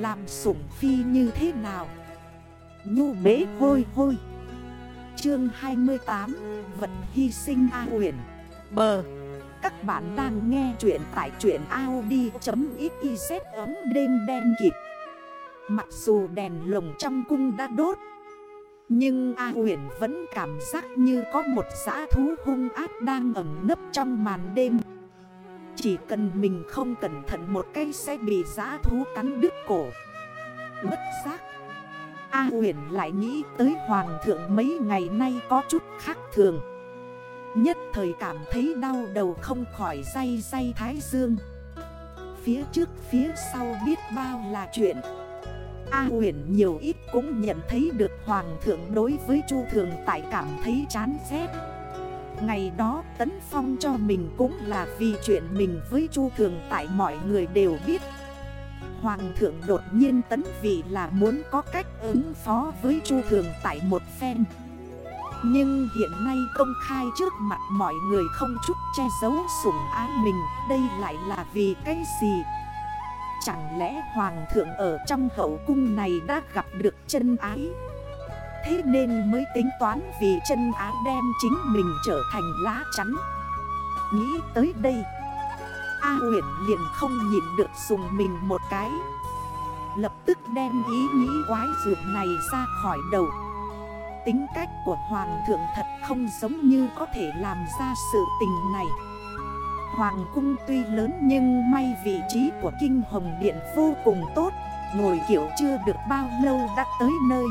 Làm sủng phi như thế nào? Nhu bế hôi hôi. Chương 28 Vật hy sinh A huyền Bờ. Các bạn đang nghe chuyện tại chuyện Audi.xyz ấm đêm đen kịp Mặc dù đèn lồng trong cung đã đốt, Nhưng A huyền vẫn cảm giác như có một giã thú hung ác đang ẩn nấp trong màn đêm. Chỉ cần mình không cẩn thận một cây sẽ bị giã thú cắn đứt cổ. Bất giác, A huyền lại nghĩ tới hoàng thượng mấy ngày nay có chút khác thường. Nhất thời cảm thấy đau đầu không khỏi say say thái dương. Phía trước, phía sau biết bao là chuyện. A huyền nhiều ít cũng nhận thấy được hoàng thượng đối với chu thường tại cảm thấy chán ghét. Ngày đó, tấn phong cho mình cũng là vì chuyện mình với chu thường tại mọi người đều biết. Hoàng thượng đột nhiên tấn vị là muốn có cách ứng phó với chu thường tại một phen. Nhưng hiện nay công khai trước mặt mọi người không chút che giấu sủng ái mình, Đây lại là vì cái gì? Chẳng lẽ hoàng thượng ở trong hậu cung này đã gặp được chân ái? Thế nên mới tính toán vì chân ái đem chính mình trở thành lá chắn. Nghĩ tới đây, A huyển liền không nhìn được dùng mình một cái. Lập tức đem ý nghĩ quái dược này ra khỏi đầu. Tính cách của Hoàng thượng thật không giống như có thể làm ra sự tình này. Hoàng cung tuy lớn nhưng may vị trí của Kinh Hồng Điện vô cùng tốt, Ngồi kiểu chưa được bao lâu đã tới nơi.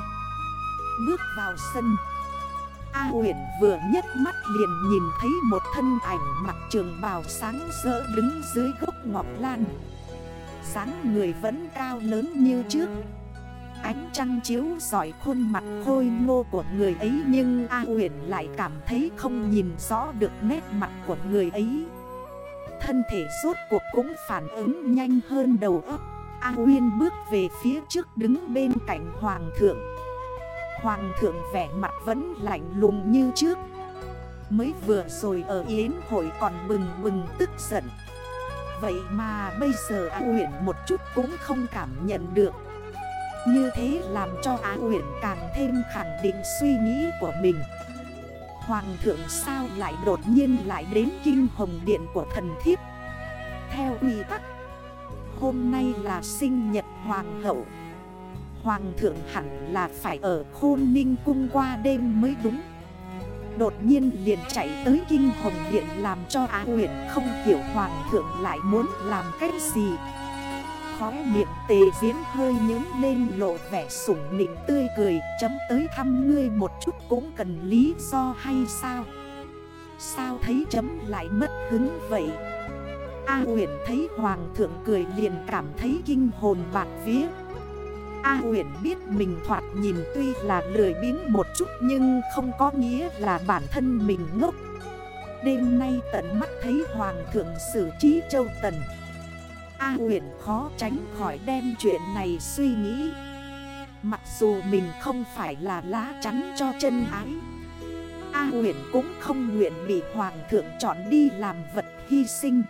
Bước vào sân. A huyện vừa nhấc mắt liền nhìn thấy một thân ảnh mặc trường bào sáng rỡ đứng dưới gốc ngọc lan. Sáng người vẫn cao lớn như trước. Ánh trăng chiếu giỏi khuôn mặt khôi ngô của người ấy Nhưng A huyền lại cảm thấy không nhìn rõ được nét mặt của người ấy. Thân thể rốt cuộc cũng phản ứng nhanh hơn đầu óc. A uyên bước về phía trước đứng bên cạnh hoàng thượng. Hoàng thượng vẻ mặt vẫn lạnh lùng như trước. Mới vừa rồi ở yến hội còn bừng bừng tức giận. Vậy mà bây giờ Á Uyển một chút cũng không cảm nhận được. Như thế làm cho Á Uyển càng thêm khẳng định suy nghĩ của mình. Hoàng thượng sao lại đột nhiên lại đến kinh hồng điện của thần thiếp? Theo quy tắc, Hôm nay là sinh nhật hoàng hậu. Hoàng thượng hẳn là phải ở khôn ninh cung qua đêm mới đúng. Đột nhiên liền chạy tới kinh hồng điện làm cho Á huyện không hiểu hoàng thượng lại muốn làm cái gì. Khóe miệng tề diễn hơi nhướng lên lộ vẻ sủng nịnh tươi cười, Chấm tới thăm ngươi một chút cũng cần lý do hay sao? Sao thấy chấm lại mất hứng vậy? A huyện thấy hoàng thượng cười liền cảm thấy kinh hồn bạc vía. A huyền biết mình thoạt nhìn tuy là lười biếng một chút nhưng không có nghĩa là bản thân mình ngốc. Đêm nay tận mắt thấy hoàng thượng xử trí châu tần. A huyền khó tránh khỏi đem chuyện này suy nghĩ. Mặc dù mình không phải là lá chắn cho chân ái, A huyền cũng không nguyện bị hoàng thượng chọn đi làm vật hy sinh.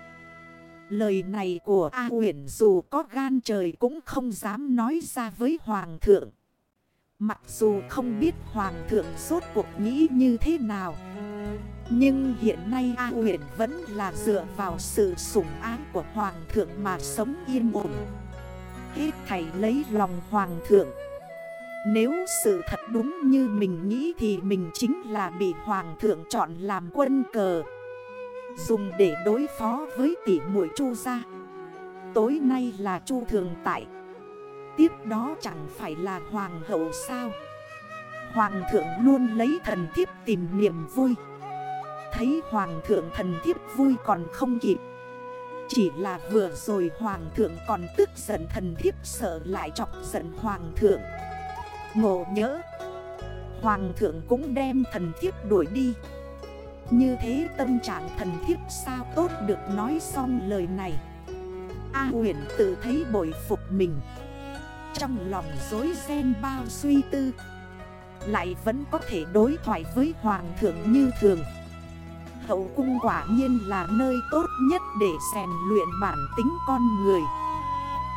Lời này của A uyển dù có gan trời cũng không dám nói ra với Hoàng thượng. Mặc dù không biết Hoàng thượng suốt cuộc nghĩ như thế nào. Nhưng hiện nay A uyển vẫn là dựa vào sự sủng ái của Hoàng thượng mà sống yên ổn. Hết thầy lấy lòng Hoàng thượng. Nếu sự thật đúng như mình nghĩ thì mình chính là bị Hoàng thượng chọn làm quân cờ. Dùng để đối phó với tỷ muội chu gia. Tối nay là chu thường tại. Tiếp đó chẳng phải là hoàng hậu sao? Hoàng thượng luôn lấy thần thiếp tìm niềm vui. Thấy hoàng thượng thần thiếp vui còn không kịp. Chỉ là vừa rồi hoàng thượng còn tức giận thần thiếp sợ lại chọc giận hoàng thượng. Ngộ nhớ Hoàng thượng cũng đem thần thiếp đuổi đi như thế tâm trạng thần thiếp sao tốt được nói xong lời này. A huyền tự thấy bội phục mình. Trong lòng dối ren bao suy tư. Lại vẫn có thể đối thoại với hoàng thượng như thường. Hậu cung quả nhiên là nơi tốt nhất để rèn luyện bản tính con người.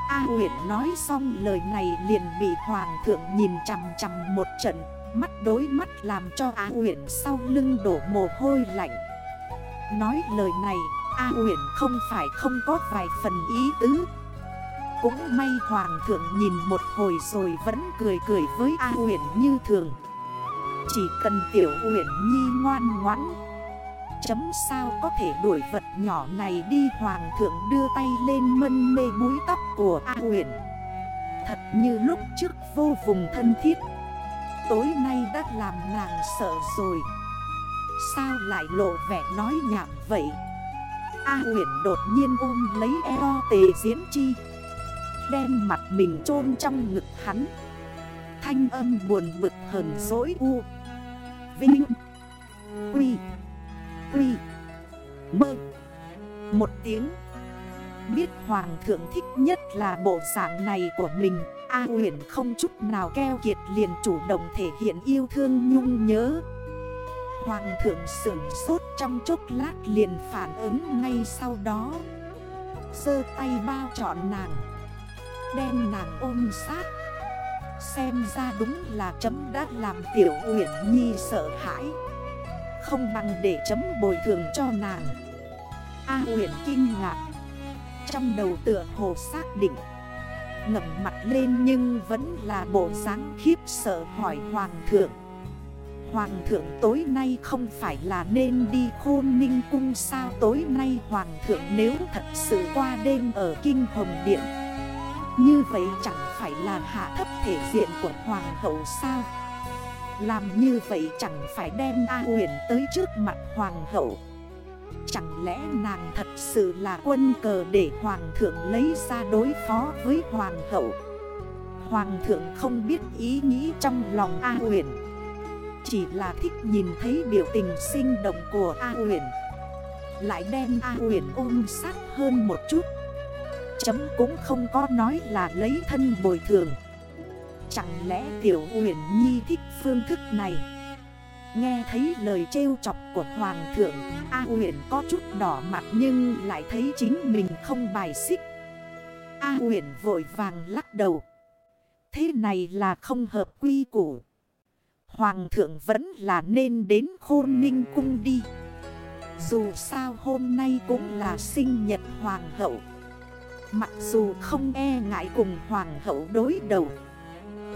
A huyển nói xong lời này liền bị hoàng thượng nhìn chằm chằm một trận. Mắt đối mắt làm cho A huyện sau lưng đổ mồ hôi lạnh. Nói lời này, A huyện không phải không có vài phần ý tứ. Cũng may hoàng thượng nhìn một hồi rồi vẫn cười cười với A huyện như thường. Chỉ cần tiểu huyện nhi ngoan ngoãn, Chấm sao có thể đuổi vật nhỏ này đi? Hoàng thượng đưa tay lên mân mê búi tóc của A huyền Thật như lúc trước vô vùng thân thiết. Tối nay đã làm nàng sợ rồi. Sao lại lộ vẻ nói nhảm vậy? A huyền đột nhiên ôm lấy eo tề diễn chi, Đem mặt mình chôn trong ngực hắn. Thanh âm buồn bực hờn dỗi u. Vinh, Quy Quy, Mơ. Một tiếng, Biết hoàng thượng thích nhất là bộ dạng này của mình. A huyền không chút nào keo kiệt liền chủ động thể hiện yêu thương nhung nhớ. Hoàng thượng sửng sốt trong chốc lát liền phản ứng ngay sau đó. Sơ tay bao trọn nàng, Đem nàng ôm sát. Xem ra đúng là chấm đã làm tiểu huyển nhi sợ hãi. Không bằng để chấm bồi thường cho nàng. A huyền kinh ngạc. Trong đầu tựa hồ xác định Ngẩm mặt lên nhưng vẫn là bộ dáng khiếp sợ hỏi Hoàng thượng. Hoàng thượng tối nay không phải là nên đi khôn ninh cung sao? Tối nay Hoàng thượng nếu thật sự qua đêm ở Kinh Hồng Điện, Như vậy chẳng phải là hạ thấp thể diện của Hoàng hậu sao? Làm như vậy chẳng phải đem A huyền tới trước mặt hoàng hậu. Chẳng lẽ nàng thật sự là quân cờ để hoàng thượng lấy ra đối phó với hoàng hậu? Hoàng thượng không biết ý nghĩ trong lòng A huyền Chỉ là thích nhìn thấy biểu tình sinh động của A huyền Lại đem A huyền ôm sát hơn một chút. Chấm cũng không có nói là lấy thân bồi thường. Chẳng lẽ tiểu huyền nhi thích phương thức này? Nghe thấy lời trêu chọc của hoàng thượng, A huyền có chút đỏ mặt nhưng lại thấy chính mình không bài xích. A huyền vội vàng lắc đầu. Thế này là không hợp quy củ. Hoàng thượng vẫn là nên đến khôn ninh cung đi. Dù sao hôm nay cũng là sinh nhật hoàng hậu. Mặc dù không e ngại cùng hoàng hậu đối đầu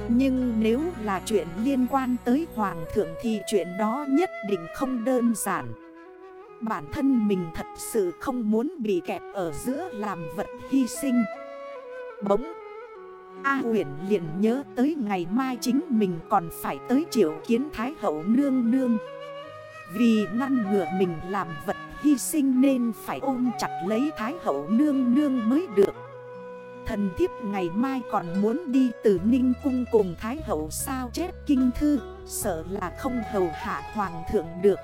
nhưng nếu là chuyện liên quan tới Hoàng thượng thì chuyện đó nhất định không đơn giản. Bản thân mình thật sự không muốn bị kẹp ở giữa làm vật hy sinh. Bỗng, A huyền liền nhớ tới ngày mai chính mình còn phải tới triệu kiến Thái hậu nương nương. Vì ngăn ngừa mình làm vật hy sinh nên phải ôm chặt lấy Thái hậu nương nương mới được. Thần thiếp ngày mai còn muốn đi từ Ninh Cung cùng Thái Hậu sao chép kinh thư, Sợ là không hầu hạ hoàng thượng được.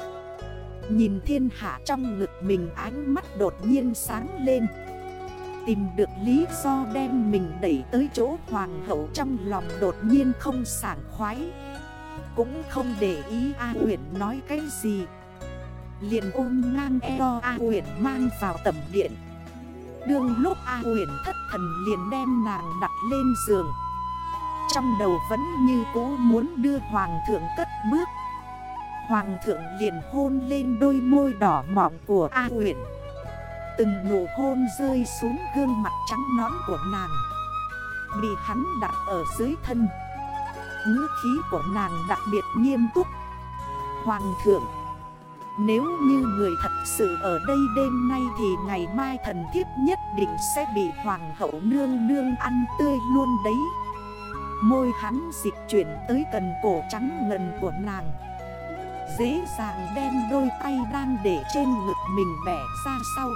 Nhìn thiên hạ trong ngực mình ánh mắt đột nhiên sáng lên. Tìm được lý do đem mình đẩy tới chỗ hoàng hậu trong lòng đột nhiên không sảng khoái. Cũng không để ý A Huyền nói cái gì. Liền ôm ngang eo A Huyền mang vào tầm điện. Đương lúc A huyền thất thần liền đem nàng đặt lên giường. Trong đầu vẫn như cũ muốn đưa hoàng thượng cất bước. Hoàng thượng liền hôn lên đôi môi đỏ mọng của A huyền Từng nụ hôn rơi xuống gương mặt trắng nón của nàng. Bị hắn đặt ở dưới thân. Ngữ khí của nàng đặc biệt nghiêm túc. Hoàng thượng nếu như người thật sự ở đây đêm nay thì ngày mai thần thiếp nhất định sẽ bị hoàng hậu nương nương ăn tươi luôn đấy. Môi hắn dịch chuyển tới cần cổ trắng ngần của nàng. Dễ dàng đem đôi tay đang để trên ngực mình bẻ ra sau.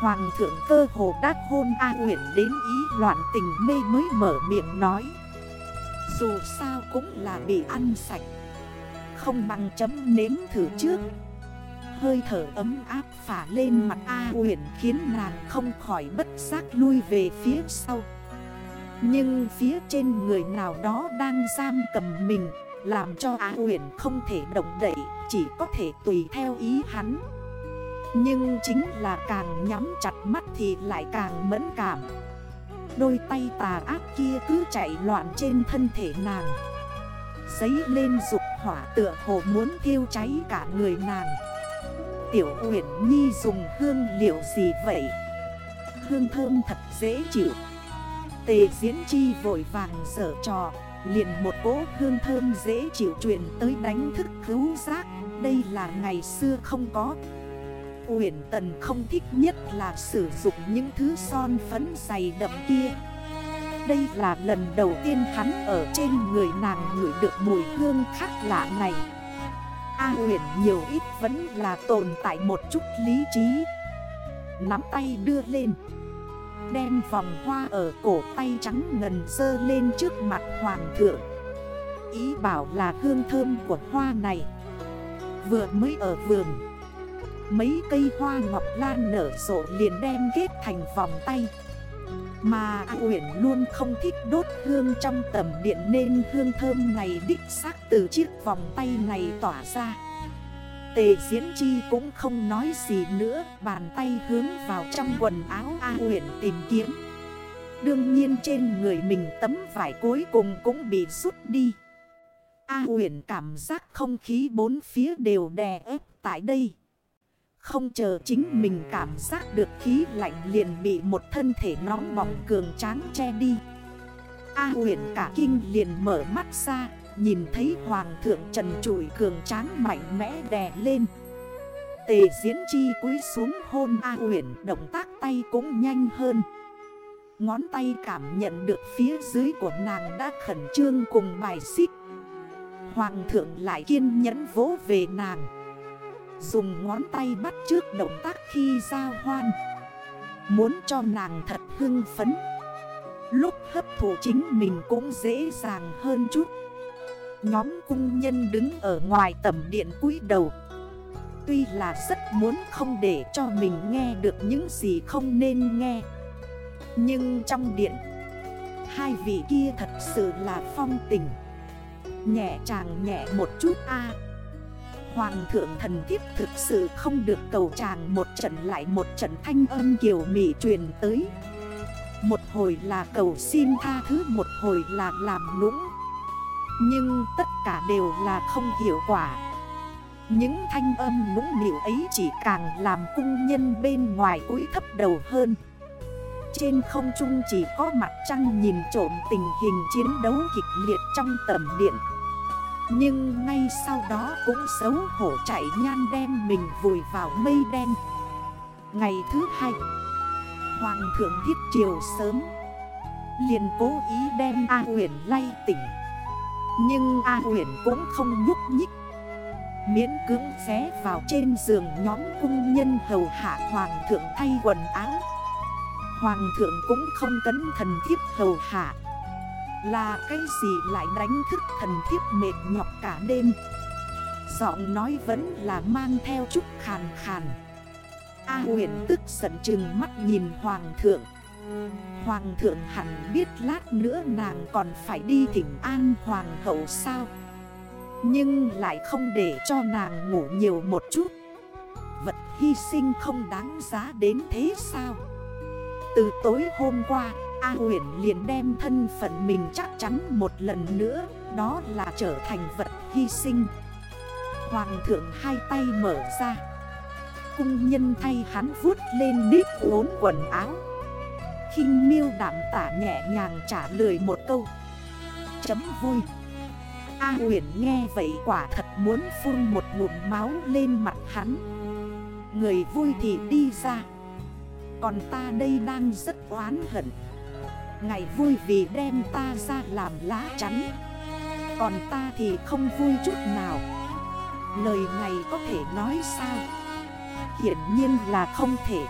Hoàng thượng cơ hồ đát hôn A Nguyễn đến ý loạn tình mê mới mở miệng nói. Dù sao cũng là bị ăn sạch không bằng chấm nếm thử trước. Hơi thở ấm áp phả lên mặt A huyền khiến nàng không khỏi bất giác lui về phía sau. Nhưng phía trên người nào đó đang giam cầm mình, Làm cho A huyền không thể động đậy, Chỉ có thể tùy theo ý hắn. Nhưng chính là càng nhắm chặt mắt thì lại càng mẫn cảm. Đôi tay tà ác kia cứ chạy loạn trên thân thể nàng. Giấy lên dục hỏa tựa hồ muốn thiêu cháy cả người nàng. Tiểu Uyển Nhi dùng hương liệu gì vậy? Hương thơm thật dễ chịu. Tề diễn chi vội vàng sở trò, Liền một cỗ hương thơm dễ chịu truyền tới đánh thức cứu giác. Đây là ngày xưa không có. Uyển Tần không thích nhất là sử dụng những thứ son phấn dày đậm kia. Đây là lần đầu tiên hắn ở trên người nàng ngửi được mùi hương khác lạ này. A huyền nhiều ít vẫn là tồn tại một chút lý trí. Nắm tay đưa lên. Đem vòng hoa ở cổ tay trắng ngần sơ lên trước mặt hoàng thượng. Ý bảo là hương thơm của hoa này. Vừa mới ở vườn, Mấy cây hoa ngọc lan nở rộ liền đem kết thành vòng tay. Mà A Uyển luôn không thích đốt hương trong tầm điện Nên hương thơm này đích xác từ chiếc vòng tay này tỏa ra. Tề diễn chi cũng không nói gì nữa, Bàn tay hướng vào trong quần áo A Uyển tìm kiếm. Đương nhiên trên người mình tấm vải cuối cùng cũng bị rút đi. A Uyển cảm giác không khí bốn phía đều đè ép tại đây không chờ chính mình cảm giác được khí lạnh liền bị một thân thể nóng bỏng cường tráng che đi. A huyện cả kinh liền mở mắt ra, Nhìn thấy hoàng thượng trần trụi cường tráng mạnh mẽ đè lên. Tề diễn chi cúi xuống hôn A huyện Động tác tay cũng nhanh hơn. Ngón tay cảm nhận được phía dưới của nàng đã khẩn trương cùng bài xích. Hoàng thượng lại kiên nhẫn vỗ về nàng. Dùng ngón tay bắt trước động tác khi giao hoan. Muốn cho nàng thật hưng phấn. Lúc hấp thụ chính mình cũng dễ dàng hơn chút. Nhóm cung nhân đứng ở ngoài tầm điện cúi đầu. Tuy là rất muốn không để cho mình nghe được những gì không nên nghe. Nhưng trong điện, Hai vị kia thật sự là phong tình. Nhẹ chàng nhẹ một chút a. Hoàng thượng thần thiếp thực sự không được cầu chàng một trận lại một trận thanh âm kiều mị truyền tới. Một hồi là cầu xin tha thứ, một hồi là làm nũng. Nhưng tất cả đều là không hiệu quả. Những thanh âm nũng nịu ấy chỉ càng làm cung nhân bên ngoài cúi thấp đầu hơn. Trên không trung chỉ có mặt trăng nhìn trộm tình hình chiến đấu kịch liệt trong tầm điện nhưng ngay sau đó cũng xấu hổ chạy nhan đem mình vùi vào mây đen. Ngày thứ hai, Hoàng thượng thiết chiều sớm. Liền cố ý đem A huyền lay tỉnh. Nhưng A huyền cũng không nhúc nhích. Miễn cưỡng xé vào trên giường nhóm cung nhân hầu hạ hoàng thượng thay quần áo. Hoàng thượng cũng không cấn thần thiếp hầu hạ là cái gì lại đánh thức thần thiếp mệt nhọc cả đêm? Giọng nói vẫn là mang theo chút khàn khàn. A huyền tức giận chừng mắt nhìn hoàng thượng. Hoàng thượng hẳn biết lát nữa nàng còn phải đi thỉnh an hoàng hậu sao? Nhưng lại không để cho nàng ngủ nhiều một chút. Vật hy sinh không đáng giá đến thế sao? Từ tối hôm qua A huyền liền đem thân phận mình chắc chắn một lần nữa, Đó là trở thành vật hy sinh. Hoàng thượng hai tay mở ra. Cung nhân thay hắn vuốt lên nếp vốn quần áo. Khinh miêu đảm tả nhẹ nhàng trả lời một câu. Chấm vui. A huyền nghe vậy quả thật muốn phun một ngụm máu lên mặt hắn. Người vui thì đi ra. Còn ta đây đang rất oán hận. Ngày vui vì đem ta ra làm lá chắn. Còn ta thì không vui chút nào. Lời này có thể nói sao? Hiển nhiên là không thể.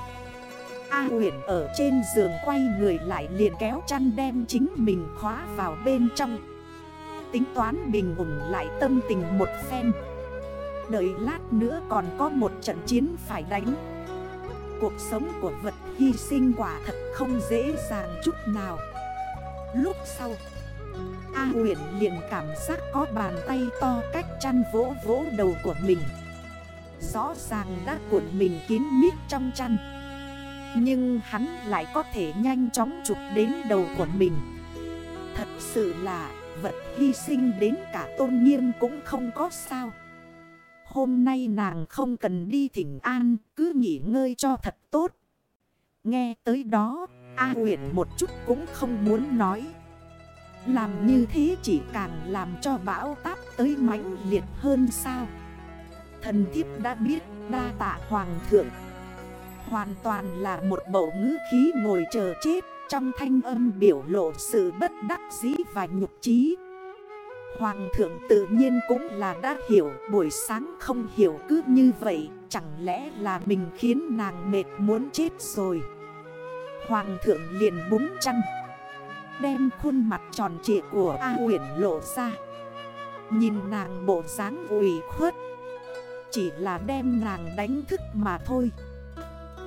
A uyển ở trên giường quay người lại liền kéo chăn đem chính mình khóa vào bên trong. Tính toán bình ổn lại tâm tình một phen. Đợi lát nữa còn có một trận chiến phải đánh. Cuộc sống của vật hy sinh quả thật không dễ dàng chút nào. Lúc sau, A huyền liền cảm giác có bàn tay to cách chăn vỗ vỗ đầu của mình. Rõ ràng đã cuộn mình kín mít trong chăn. Nhưng hắn lại có thể nhanh chóng chụp đến đầu của mình. Thật sự là vật hy sinh đến cả tôn nghiêm cũng không có sao. Hôm nay nàng không cần đi thỉnh an, Cứ nghỉ ngơi cho thật tốt. Nghe tới đó, A huyện một chút cũng không muốn nói. Làm như thế chỉ càng làm cho bão táp tới mãnh liệt hơn sao. Thần thiếp đã biết, đa tạ hoàng thượng. Hoàn toàn là một bầu ngữ khí ngồi chờ chết, Trong thanh âm biểu lộ sự bất đắc dĩ và nhục trí Hoàng thượng tự nhiên cũng là đã hiểu, Buổi sáng không hiểu cứ như vậy, Chẳng lẽ là mình khiến nàng mệt muốn chết rồi? Hoàng thượng liền búng chăn, Đem khuôn mặt tròn trịa của A Uyển lộ ra. Nhìn nàng bộ dáng ủy khuất, Chỉ là đem nàng đánh thức mà thôi.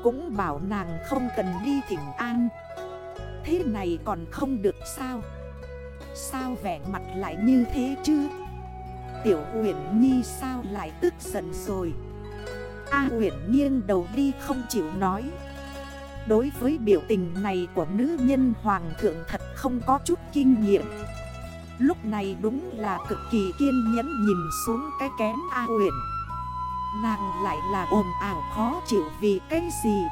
Cũng bảo nàng không cần đi thỉnh an. Thế này còn không được sao? Sao vẻ mặt lại như thế chứ? Tiểu Uyển Nhi sao lại tức giận rồi? A Uyển nghiêng đầu đi không chịu nói. Đối với biểu tình này của nữ nhân hoàng thượng thật không có chút kinh nghiệm. Lúc này đúng là cực kỳ kiên nhẫn nhìn xuống cái kén A uyển, Nàng lại là ồn ảo khó chịu vì cái gì?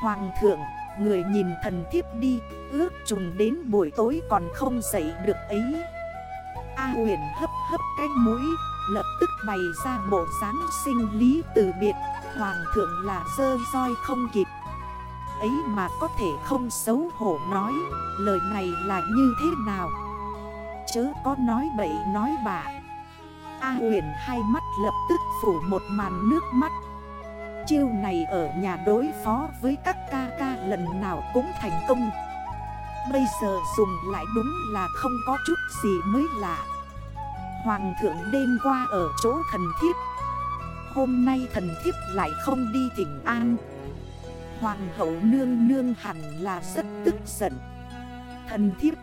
Hoàng thượng, người nhìn thần thiếp đi, Ước trùng đến buổi tối còn không dậy được ấy. A huyền hấp hấp cái mũi, Lập tức bày ra bộ dáng sinh lý từ biệt. Hoàng thượng là dơ roi không kịp. Ấy mà có thể không xấu hổ nói, Lời này là như thế nào? Chớ có nói bậy nói bạ. A huyền hai mắt lập tức phủ một màn nước mắt. Chiêu này ở nhà đối phó với các ca ca lần nào cũng thành công. Bây giờ dùng lại đúng là không có chút gì mới lạ. Hoàng thượng đêm qua ở chỗ thần thiếp. Hôm nay thần thiếp lại không đi thỉnh an. Hoàng hậu nương nương hẳn là rất tức giận. Thần thiếp,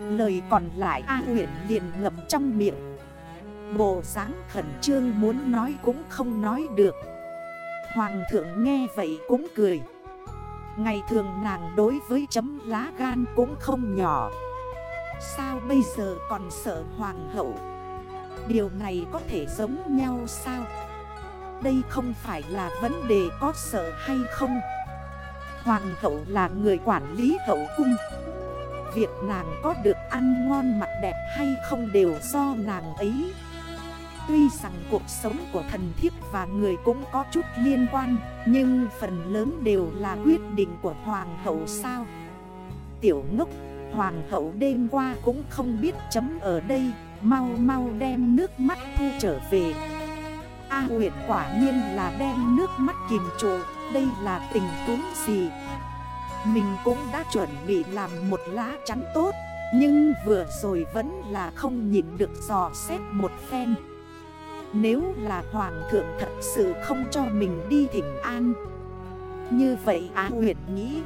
Lời còn lại A huyện liền ngậm trong miệng. Bộ dáng khẩn trương muốn nói cũng không nói được. Hoàng thượng nghe vậy cũng cười. Ngày thường nàng đối với chấm lá gan cũng không nhỏ. Sao bây giờ còn sợ hoàng hậu? Điều này có thể giống nhau sao? Đây không phải là vấn đề có sợ hay không? Hoàng hậu là người quản lý hậu cung. Việc nàng có được ăn ngon mặc đẹp hay không đều do nàng ấy Tuy rằng cuộc sống của thần thiếp và người cũng có chút liên quan, Nhưng phần lớn đều là quyết định của hoàng hậu sao? Tiểu ngốc, Hoàng hậu đêm qua cũng không biết chấm ở đây, Mau mau đem nước mắt thu trở về. A huyện quả nhiên là đem nước mắt kìm trụ Đây là tình huống gì? Mình cũng đã chuẩn bị làm một lá chắn tốt, Nhưng vừa rồi vẫn là không nhìn được dò xét một phen. Nếu là hoàng thượng thật sự không cho mình đi thỉnh an. Như vậy Á huyện nghĩ,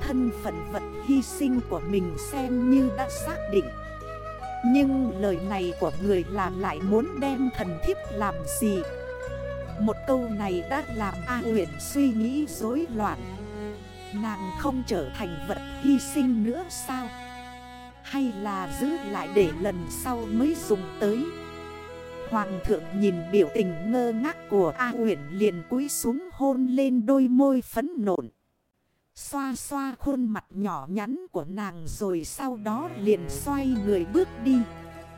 Thân phận vật hy sinh của mình xem như đã xác định. Nhưng lời này của người là lại muốn đem thần thiếp làm gì? Một câu này đã làm A huyện suy nghĩ rối loạn. Nàng không trở thành vật hy sinh nữa sao? Hay là giữ lại để lần sau mới dùng tới? Hoàng thượng nhìn biểu tình ngơ ngác của A huyện liền cúi xuống hôn lên đôi môi phấn nộn. Xoa xoa khuôn mặt nhỏ nhắn của nàng rồi sau đó liền xoay người bước đi.